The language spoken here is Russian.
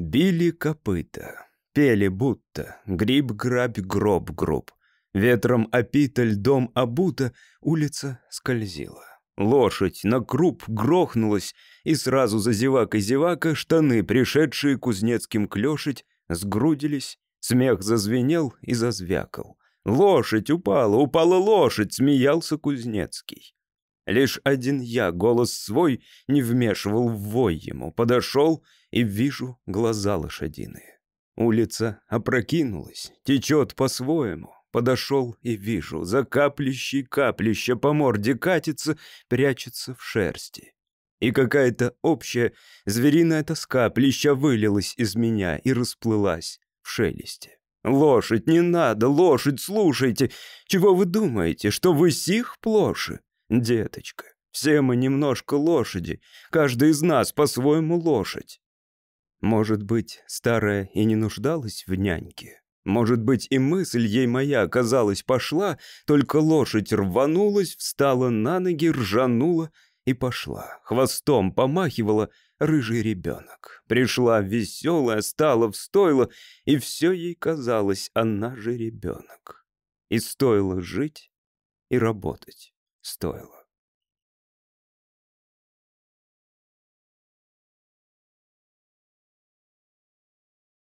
Били копыта, пели будто, гриб-грабь, гроб-гроб. Ветром опита, льдом обута, улица скользила. Лошадь на круп грохнулась, и сразу за зевакой-зевака штаны, пришедшие кузнецким клешить, сгрудились, смех зазвенел и зазвякал. «Лошадь упала, упала лошадь!» — смеялся Кузнецкий. Лишь один я голос свой не вмешивал в вой ему, подошел и вижу глаза лошадиные. Улица опрокинулась, течет по-своему. Подошел и вижу, за каплищей каплища по морде катится, прячется в шерсти. И какая-то общая звериная тоска плеща вылилась из меня и расплылась в шелесте. «Лошадь, не надо, лошадь, слушайте! Чего вы думаете, что вы сих плоши? Деточка, все мы немножко лошади, каждый из нас по-своему лошадь. Может быть, старая и не нуждалась в няньке? Может быть, и мысль ей моя, казалось, пошла, только лошадь рванулась, встала на ноги, ржанула и пошла. Хвостом помахивала рыжий ребенок. Пришла веселая, стала в стойло, и все ей казалось, она же ребенок. И стоило жить, и работать стоило.